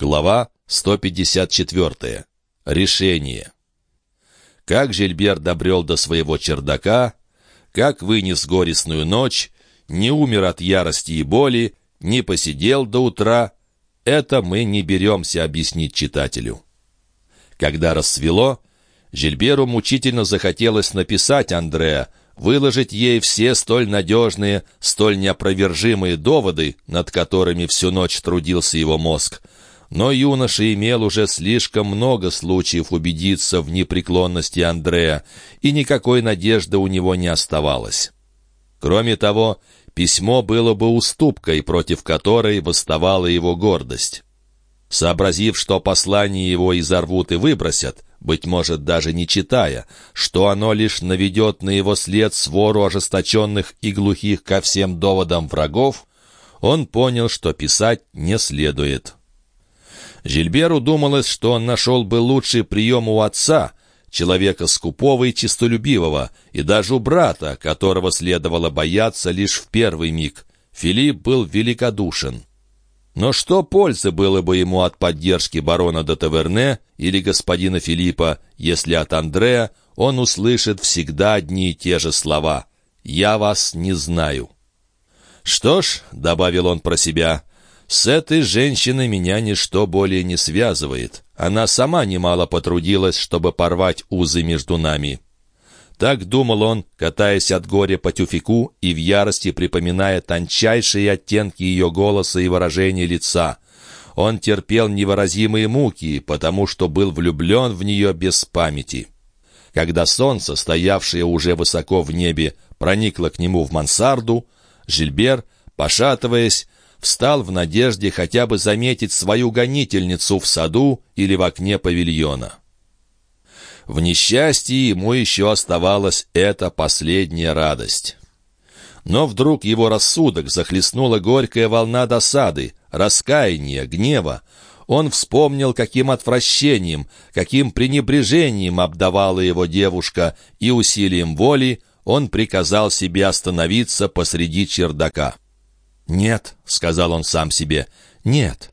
Глава 154. Решение. Как Жильбер добрел до своего чердака, как вынес горестную ночь, не умер от ярости и боли, не посидел до утра, это мы не беремся объяснить читателю. Когда рассвело, Жильберу мучительно захотелось написать Андреа, выложить ей все столь надежные, столь неопровержимые доводы, над которыми всю ночь трудился его мозг. Но юноша имел уже слишком много случаев убедиться в непреклонности Андрея, и никакой надежды у него не оставалось. Кроме того, письмо было бы уступкой, против которой восставала его гордость. Сообразив, что послание его изорвут и выбросят, быть может, даже не читая, что оно лишь наведет на его след свору ожесточенных и глухих ко всем доводам врагов, он понял, что писать не следует. Жильберу думалось, что он нашел бы лучший прием у отца, человека скупого и честолюбивого, и даже у брата, которого следовало бояться лишь в первый миг. Филипп был великодушен. Но что пользы было бы ему от поддержки барона де Таверне или господина Филиппа, если от Андрея он услышит всегда одни и те же слова «Я вас не знаю». «Что ж», — добавил он про себя, — «с этой женщиной меня ничто более не связывает. Она сама немало потрудилась, чтобы порвать узы между нами». Так думал он, катаясь от горя по тюфику и в ярости припоминая тончайшие оттенки ее голоса и выражения лица. Он терпел невыразимые муки, потому что был влюблен в нее без памяти. Когда солнце, стоявшее уже высоко в небе, проникло к нему в мансарду, Жильбер, пошатываясь, встал в надежде хотя бы заметить свою гонительницу в саду или в окне павильона. В несчастье ему еще оставалась эта последняя радость. Но вдруг его рассудок захлестнула горькая волна досады, раскаяния, гнева. Он вспомнил, каким отвращением, каким пренебрежением обдавала его девушка, и усилием воли он приказал себе остановиться посреди чердака. «Нет», — сказал он сам себе, — «нет,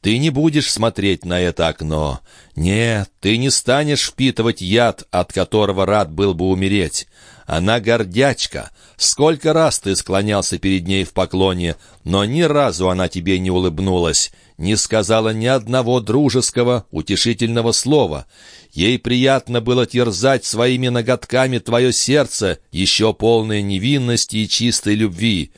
ты не будешь смотреть на это окно. Нет, ты не станешь впитывать яд, от которого рад был бы умереть. Она гордячка. Сколько раз ты склонялся перед ней в поклоне, но ни разу она тебе не улыбнулась, не сказала ни одного дружеского, утешительного слова. Ей приятно было терзать своими ноготками твое сердце, еще полное невинности и чистой любви.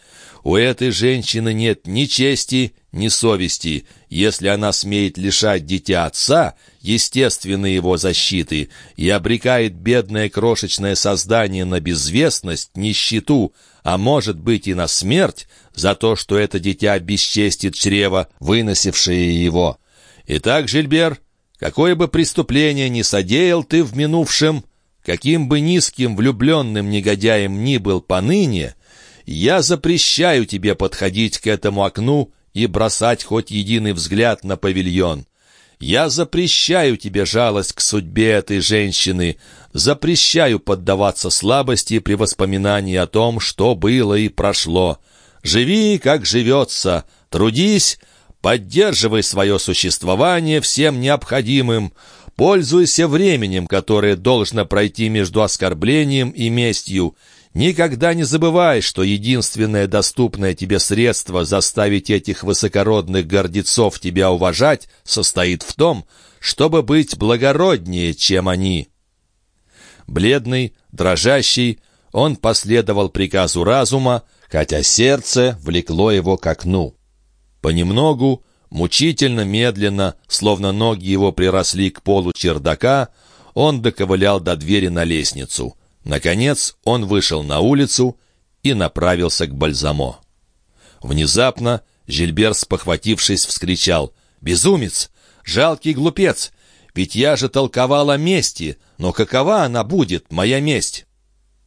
У этой женщины нет ни чести, ни совести. Если она смеет лишать дитя отца, естественной его защиты, и обрекает бедное крошечное создание на безвестность, нищету, а может быть и на смерть, за то, что это дитя бесчестит чрево, выносившее его. Итак, Жильбер, какое бы преступление ни содеял ты в минувшем, каким бы низким влюбленным негодяем ни был поныне, я запрещаю тебе подходить к этому окну и бросать хоть единый взгляд на павильон. Я запрещаю тебе жалость к судьбе этой женщины, запрещаю поддаваться слабости при воспоминании о том, что было и прошло. Живи, как живется, трудись, поддерживай свое существование всем необходимым, пользуйся временем, которое должно пройти между оскорблением и местью, Никогда не забывай, что единственное доступное тебе средство заставить этих высокородных гордецов тебя уважать состоит в том, чтобы быть благороднее, чем они. Бледный, дрожащий, он последовал приказу разума, хотя сердце влекло его к окну. Понемногу, мучительно медленно, словно ноги его приросли к полу чердака, он доковылял до двери на лестницу. Наконец он вышел на улицу и направился к Бальзамо. Внезапно Жильбер, спохватившись, вскричал «Безумец! Жалкий глупец! Ведь я же толковал о мести, но какова она будет, моя месть?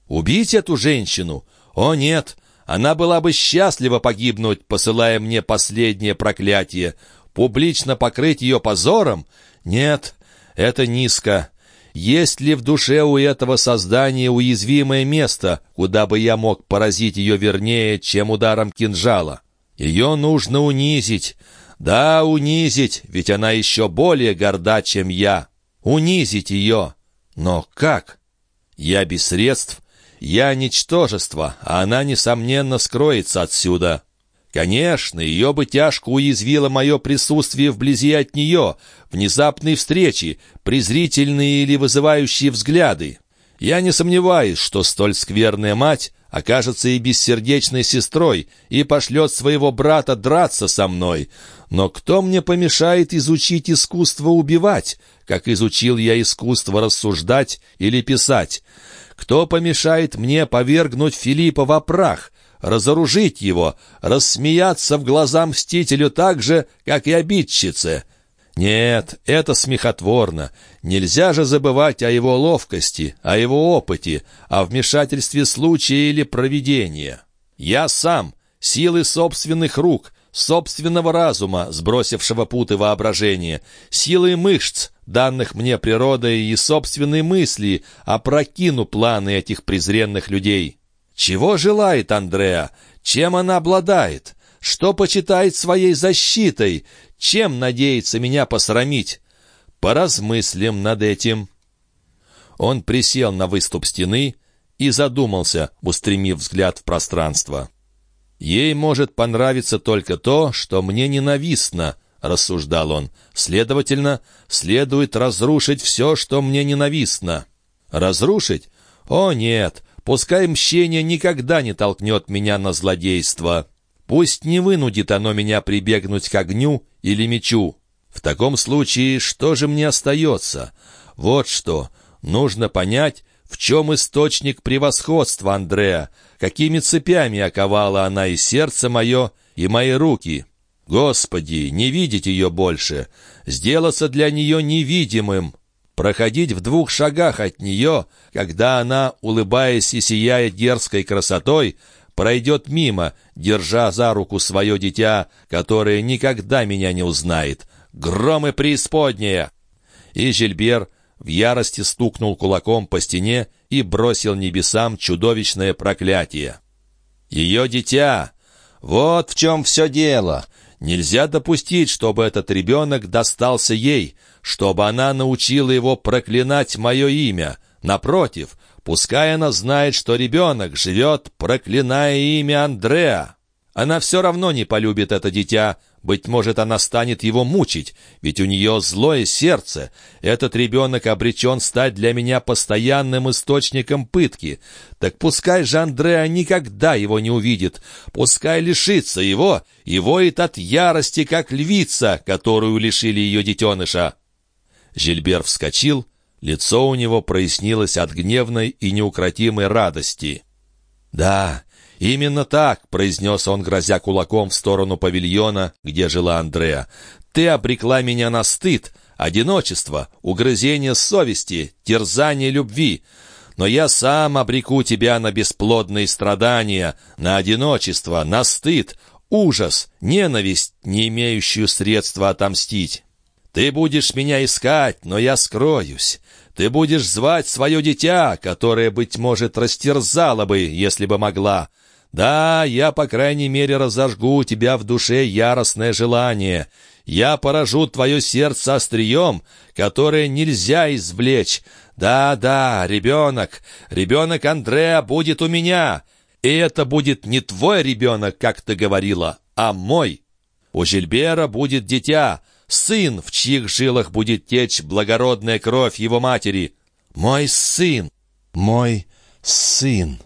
Убить эту женщину? О нет! Она была бы счастлива погибнуть, посылая мне последнее проклятие. Публично покрыть ее позором? Нет, это низко. Есть ли в душе у этого создания уязвимое место, куда бы я мог поразить ее вернее, чем ударом кинжала? Ее нужно унизить. Да, унизить, ведь она еще более горда, чем я. Унизить ее. Но как? Я без средств, я ничтожество, а она, несомненно, скроется отсюда. Конечно, ее бы тяжко уязвило мое присутствие вблизи от нее, внезапные встречи, презрительные или вызывающие взгляды. Я не сомневаюсь, что столь скверная мать окажется и бессердечной сестрой и пошлет своего брата драться со мной. Но кто мне помешает изучить искусство убивать, как изучил я искусство рассуждать или писать? Кто помешает мне повергнуть Филиппа в прах, разоружить его, рассмеяться в глаза мстителю так же, как и обидчице. Нет, это смехотворно. Нельзя же забывать о его ловкости, о его опыте, о вмешательстве случая или провидения. Я сам, силы собственных рук, собственного разума, сбросившего путы воображения, силы мышц, данных мне природой и собственной мысли, опрокину планы этих презренных людей. Чего желает Андреа? Чем она обладает? Что почитает своей защитой? Чем надеется меня посрамить? Поразмыслим над этим. Он присел на выступ стены и задумался, устремив взгляд в пространство. «Ей может понравиться только то, что мне ненавистно», — рассуждал он. «Следовательно, следует разрушить все, что мне ненавистно». «Разрушить? О, нет, Пускай мщение никогда не толкнет меня на злодейство. Пусть не вынудит оно меня прибегнуть к огню или мечу. В таком случае что же мне остается? Вот что. Нужно понять, в чем источник превосходства Андрея, какими цепями оковала она и сердце мое, и мои руки. Господи, не видеть ее больше, сделаться для нее невидимым, проходить в двух шагах от нее, когда она, улыбаясь и сияя дерзкой красотой, пройдет мимо, держа за руку свое дитя, которое никогда меня не узнает. Гром и преисподняя!» И Жильбер в ярости стукнул кулаком по стене и бросил небесам чудовищное проклятие. «Ее дитя! Вот в чем все дело! Нельзя допустить, чтобы этот ребенок достался ей, чтобы она научила его проклинать мое имя. Напротив, пускай она знает, что ребенок живет, проклиная имя Андреа. Она все равно не полюбит это дитя, быть может, она станет его мучить, ведь у нее злое сердце. Этот ребенок обречен стать для меня постоянным источником пытки. Так пускай же Андреа никогда его не увидит, пускай лишится его и воет от ярости, как львица, которую лишили ее детеныша». Жильбер вскочил, лицо у него прояснилось от гневной и неукротимой радости. «Да, «Именно так», — произнес он, грозя кулаком в сторону павильона, где жила Андреа. «Ты обрекла меня на стыд, одиночество, угрызение совести, терзание любви. Но я сам обреку тебя на бесплодные страдания, на одиночество, на стыд, ужас, ненависть, не имеющую средства отомстить. Ты будешь меня искать, но я скроюсь. Ты будешь звать свое дитя, которое, быть может, растерзало бы, если бы могла. Да, я, по крайней мере, разожгу у тебя в душе яростное желание. Я поражу твое сердце острием, которое нельзя извлечь. Да-да, ребенок, ребенок Андреа будет у меня. И это будет не твой ребенок, как ты говорила, а мой. У Жильбера будет дитя, сын, в чьих жилах будет течь благородная кровь его матери. Мой сын, мой сын.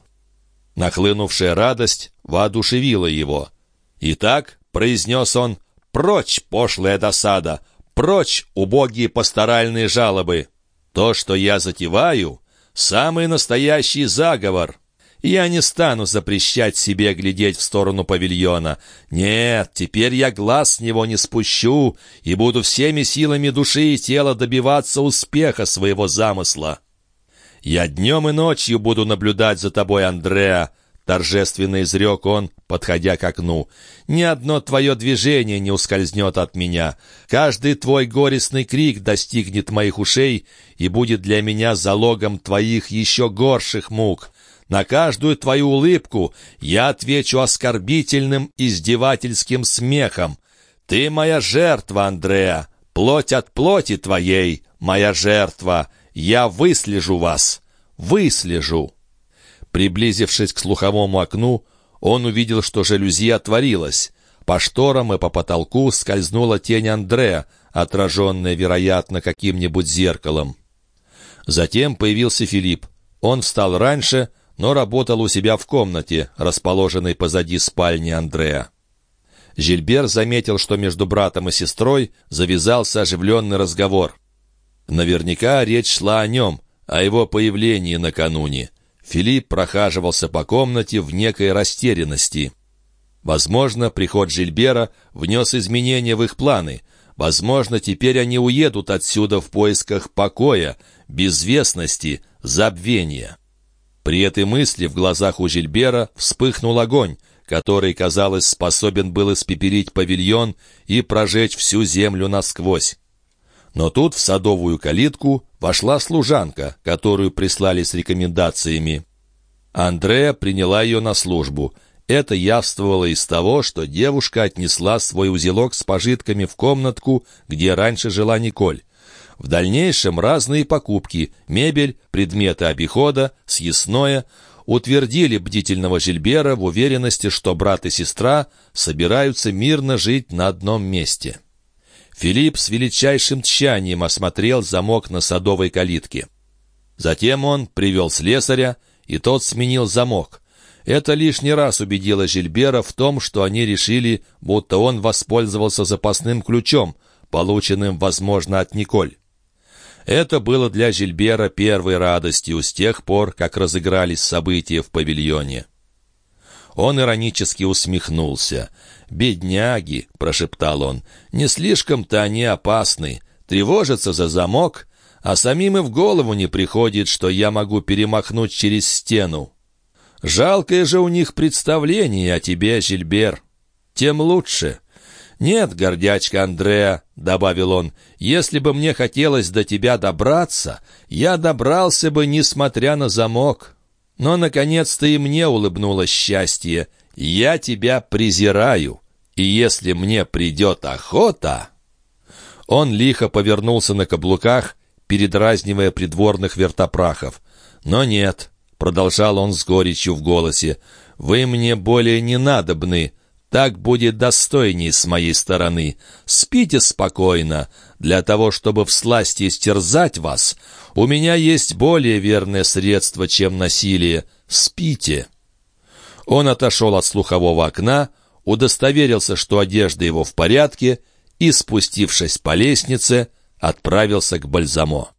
Нахлынувшая радость воодушевила его. «Итак», — произнес он, — «прочь, пошлая досада, прочь, убогие пасторальные жалобы. То, что я затеваю, — самый настоящий заговор». Я не стану запрещать себе глядеть в сторону павильона. Нет, теперь я глаз с него не спущу и буду всеми силами души и тела добиваться успеха своего замысла. «Я днем и ночью буду наблюдать за тобой, Андреа», — торжественно изрек он, подходя к окну. «Ни одно твое движение не ускользнет от меня. Каждый твой горестный крик достигнет моих ушей и будет для меня залогом твоих еще горших мук. На каждую твою улыбку я отвечу оскорбительным, издевательским смехом. «Ты моя жертва, Андреа, плоть от плоти твоей, моя жертва, я выслежу вас, выслежу». Приблизившись к слуховому окну, он увидел, что жалюзи отворилась. По шторам и по потолку скользнула тень Андрея, отраженная, вероятно, каким-нибудь зеркалом. Затем появился Филипп. Он встал раньше, но работал у себя в комнате, расположенной позади спальни Андрея. Жильбер заметил, что между братом и сестрой завязался оживленный разговор. Наверняка речь шла о нем, о его появлении накануне. Филипп прохаживался по комнате в некой растерянности. Возможно, приход Жильбера внес изменения в их планы. Возможно, теперь они уедут отсюда в поисках покоя, безвестности, забвения. При этой мысли в глазах у Жильбера вспыхнул огонь, который, казалось, способен был испепелить павильон и прожечь всю землю насквозь. Но тут в садовую калитку вошла служанка, которую прислали с рекомендациями. Андрея приняла ее на службу. Это явствовало из того, что девушка отнесла свой узелок с пожитками в комнатку, где раньше жила Николь. В дальнейшем разные покупки, мебель, предметы обихода, съестное утвердили бдительного Жильбера в уверенности, что брат и сестра собираются мирно жить на одном месте. Филипп с величайшим тщанием осмотрел замок на садовой калитке. Затем он привел слесаря, и тот сменил замок. Это лишний раз убедило Жильбера в том, что они решили, будто он воспользовался запасным ключом, полученным, возможно, от Николь. Это было для Жильбера первой радостью с тех пор, как разыгрались события в павильоне. Он иронически усмехнулся. «Бедняги», — прошептал он, — «не слишком-то они опасны. Тревожатся за замок, а самим и в голову не приходит, что я могу перемахнуть через стену. Жалкое же у них представление о тебе, Жильбер. Тем лучше». «Нет, гордячка Андреа», — добавил он, — «если бы мне хотелось до тебя добраться, я добрался бы, несмотря на замок. Но, наконец-то, и мне улыбнулось счастье. Я тебя презираю, и если мне придет охота...» Он лихо повернулся на каблуках, передразнивая придворных вертопрахов. «Но нет», — продолжал он с горечью в голосе, — «вы мне более не надобны, так будет достойней с моей стороны. Спите спокойно. Для того, чтобы всласть истерзать вас, у меня есть более верное средство, чем насилие. Спите». Он отошел от слухового окна, удостоверился, что одежда его в порядке, и, спустившись по лестнице, отправился к Бальзамо.